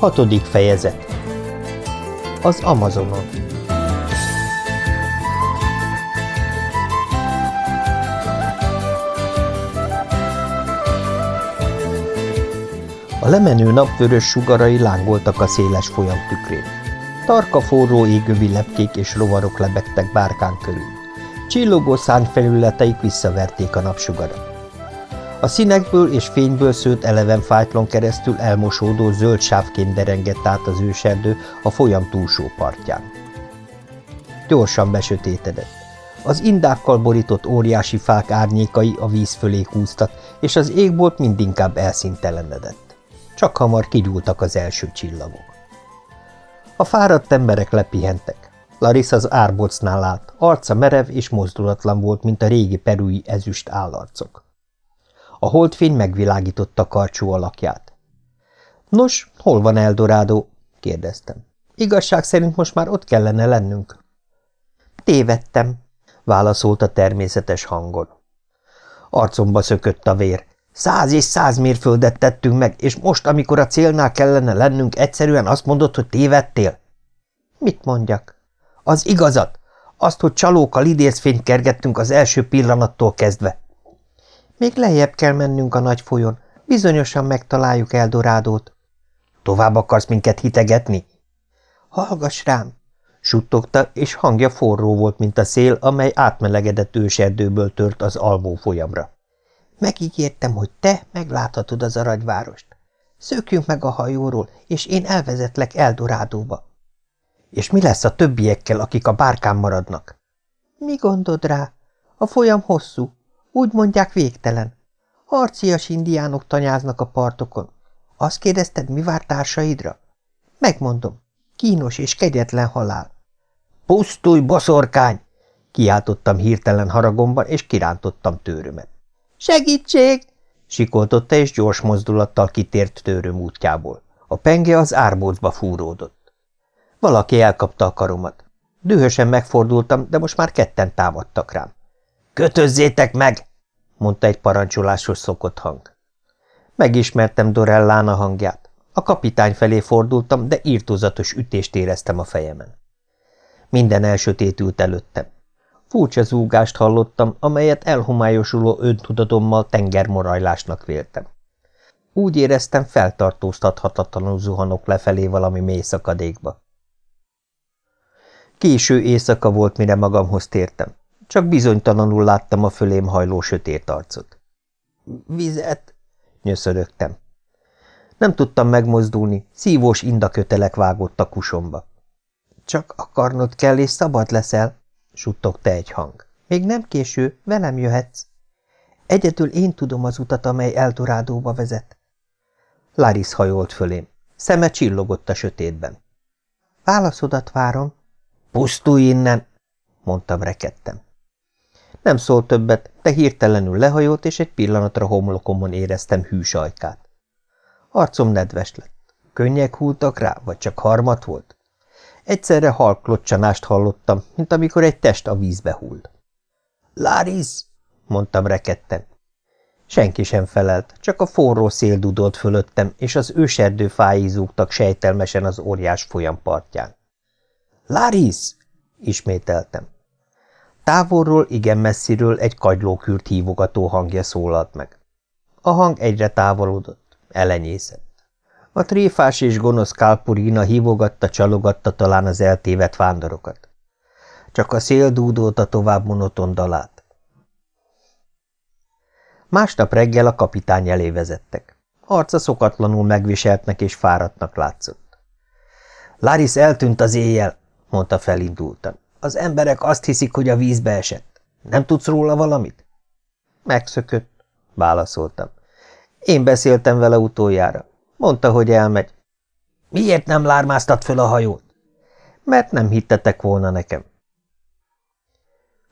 Hatodik fejezet Az Amazonon A lemenő napvörös sugarai lángoltak a széles folyam tükrén. Tarka forró égő villepkék és rovarok lebegtek bárkán körül. Csillogó szárnyfelületeik visszaverték a napsugarat. A színekből és fényből szőtt eleven fájtlon keresztül elmosódó zöld sávként derengett át az őserdő a folyam túlsó partján. Gyorsan besötétedett. Az indákkal borított óriási fák árnyékai a víz fölé húztak, és az égbolt mindinkább elszintelenedett. Csak hamar kigyúltak az első csillagok. A fáradt emberek lepihentek. Larissa az árbocnál állt, arca merev és mozdulatlan volt, mint a régi perui ezüst állarcok. A holdfény megvilágította karcsú alakját. – Nos, hol van Eldorádó? – kérdeztem. – Igazság szerint most már ott kellene lennünk. – Tévedtem – válaszolta természetes hangon. Arcomba szökött a vér. Száz és száz mérföldet tettünk meg, és most, amikor a célnál kellene lennünk, egyszerűen azt mondod, hogy tévedtél? Mit mondjak? Az igazat. Azt, hogy csalókkal idézfényt kergettünk az első pillanattól kezdve. Még lejjebb kell mennünk a nagy folyón. Bizonyosan megtaláljuk Eldorádót. Tovább akarsz minket hitegetni? Hallgass rám! Suttogta, és hangja forró volt, mint a szél, amely átmelegedett őserdőből tört az alvó folyamra. Megígértem, hogy te megláthatod az aranyvárost. Szökjünk meg a hajóról, és én elvezetlek Eldorádóba. És mi lesz a többiekkel, akik a bárkán maradnak? Mi gondod rá? A folyam hosszú, úgy mondják végtelen. Harcias indiánok tanyáznak a partokon. Azt kérdezted, mi vár társaidra? Megmondom. Kínos és kegyetlen halál. Pusztulj, boszorkány! Kiáltottam hirtelen haragomban, és kirántottam tőrömet. Segítség! Sikoltotta, és gyors mozdulattal kitért tőröm útjából. A penge az árbócba fúródott. Valaki elkapta a karomat. Dühösen megfordultam, de most már ketten támadtak rám. Kötözzétek meg! mondta egy parancsolásos szokott hang. Megismertem Dorellána hangját. A kapitány felé fordultam, de írtózatos ütést éreztem a fejemen. Minden elsötétült előttem. Furcsa zúgást hallottam, amelyet elhomályosuló öntudatommal tengermorajlásnak véltem. Úgy éreztem, feltartóztathatatlanul zuhanok lefelé valami mély szakadékba. Késő éjszaka volt, mire magamhoz tértem. Csak bizonytalanul láttam a fölém hajló sötét arcot. Vizet! nyöszörögtem. Nem tudtam megmozdulni, szívós indakötelek vágott a kusomba. Csak akarnod kell, és szabad leszel, suttogta egy hang. Még nem késő, velem jöhetsz. Egyedül én tudom az utat, amely Eldorádóba vezet. Laris hajolt fölém. Szeme csillogott a sötétben. Válaszodat várom. Pusztulj innen, mondtam rekedtem. Nem szólt többet, de hirtelenül lehajolt, és egy pillanatra homlokomon éreztem hűs ajkát. Arcom nedves lett. Könnyek húltak rá, vagy csak harmat volt? Egyszerre halklocsanást hallottam, mint amikor egy test a vízbe hull. – Láris! – mondtam rekedten. Senki sem felelt, csak a forró szél dudolt fölöttem, és az őserdő fái zúgtak sejtelmesen az óriás folyam partján. – Láris! – ismételtem. Távolról, igen messziről egy kagylókürt hívogató hangja szólalt meg. A hang egyre távolodott, elenyészett. A tréfás és gonosz Kálpurina hívogatta, csalogatta talán az eltévedt vándorokat. Csak a szél dúdolta tovább monoton dalát. Másnap reggel a kapitány elé vezettek. Arca szokatlanul megviseltnek és fáradtnak látszott. Laris eltűnt az éjjel, mondta felindultan. Az emberek azt hiszik, hogy a vízbe esett. Nem tudsz róla valamit? Megszökött, válaszoltam. Én beszéltem vele utoljára. Mondta, hogy elmegy. Miért nem lármáztat föl a hajót? Mert nem hittetek volna nekem.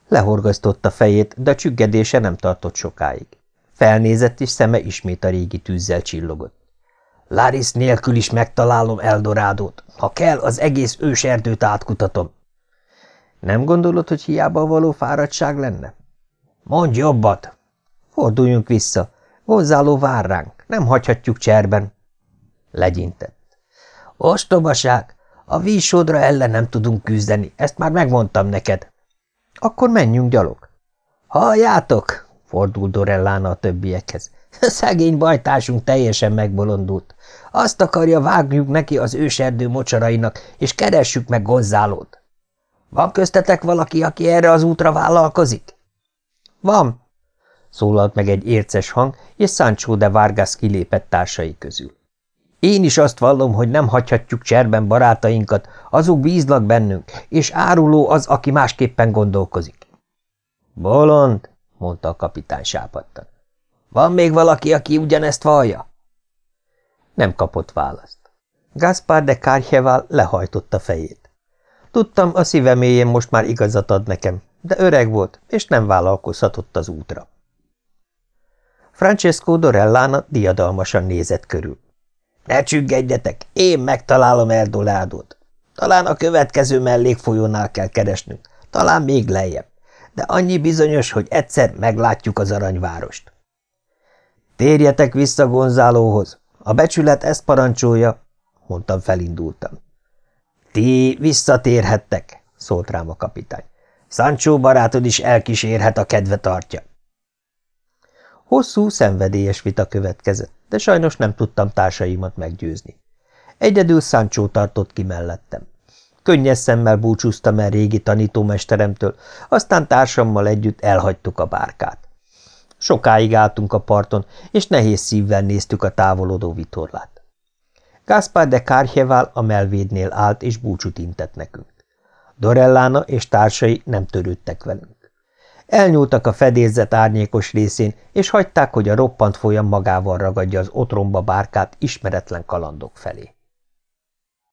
Lehorgasztotta fejét, de a csüggedése nem tartott sokáig. Felnézett, és szeme ismét a régi tűzzel csillogott. Laris nélkül is megtalálom Eldorádót. Ha kell, az egész őserdőt átkutatom. Nem gondolod, hogy hiába való fáradtság lenne? Mondj jobbat! Forduljunk vissza. Gonzáló vár ránk. Nem hagyhatjuk cserben. Legyintett. Ostobaság! A vízsodra ellen nem tudunk küzdeni, ezt már megmondtam neked. Akkor menjünk gyalog. Halljátok, fordult Dorellána a többiekhez. Szegény bajtársunk teljesen megbolondult. Azt akarja, vágjuk neki az őserdő mocsarainak, és keressük meg Gonzálót. Van köztetek valaki, aki erre az útra vállalkozik? Van, szólalt meg egy érces hang, és Sancho de Vargas kilépett társai közül. Én is azt vallom, hogy nem hagyhatjuk cserben barátainkat, azok bíznak bennünk, és áruló az, aki másképpen gondolkozik. Bolond, mondta a kapitány sápadtan. Van még valaki, aki ugyanezt vallja? Nem kapott választ. Gaspar de Kárhevál lehajtotta fejét. Tudtam, a szíveméjén most már igazat ad nekem, de öreg volt, és nem vállalkozhatott az útra. Francesco Dorellana diadalmasan nézett körül. Ne csüggedjetek, én megtalálom Erdoládót. Talán a következő mellékfolyónál kell keresnünk, talán még lejjebb, de annyi bizonyos, hogy egyszer meglátjuk az aranyvárost. Térjetek vissza Gonzálóhoz, a becsület ezt parancsolja, mondtam felindultam. Ti visszatérhettek, szólt rám a kapitány. Sancho barátod is elkísérhet, a kedve tartja. Hosszú, szenvedélyes vita következett, de sajnos nem tudtam társaimat meggyőzni. Egyedül Sancho tartott ki mellettem. Könnyes szemmel búcsúztam el régi tanítómesteremtől, aztán társammal együtt elhagytuk a bárkát. Sokáig álltunk a parton, és nehéz szívvel néztük a távolodó vitorlát. Gáspár de Kárhevál a melvédnél állt, és búcsút intett nekünk. Dorellána és társai nem törődtek velünk. Elnyúltak a fedélzet árnyékos részén, és hagyták, hogy a roppant folyam magával ragadja az otromba bárkát ismeretlen kalandok felé.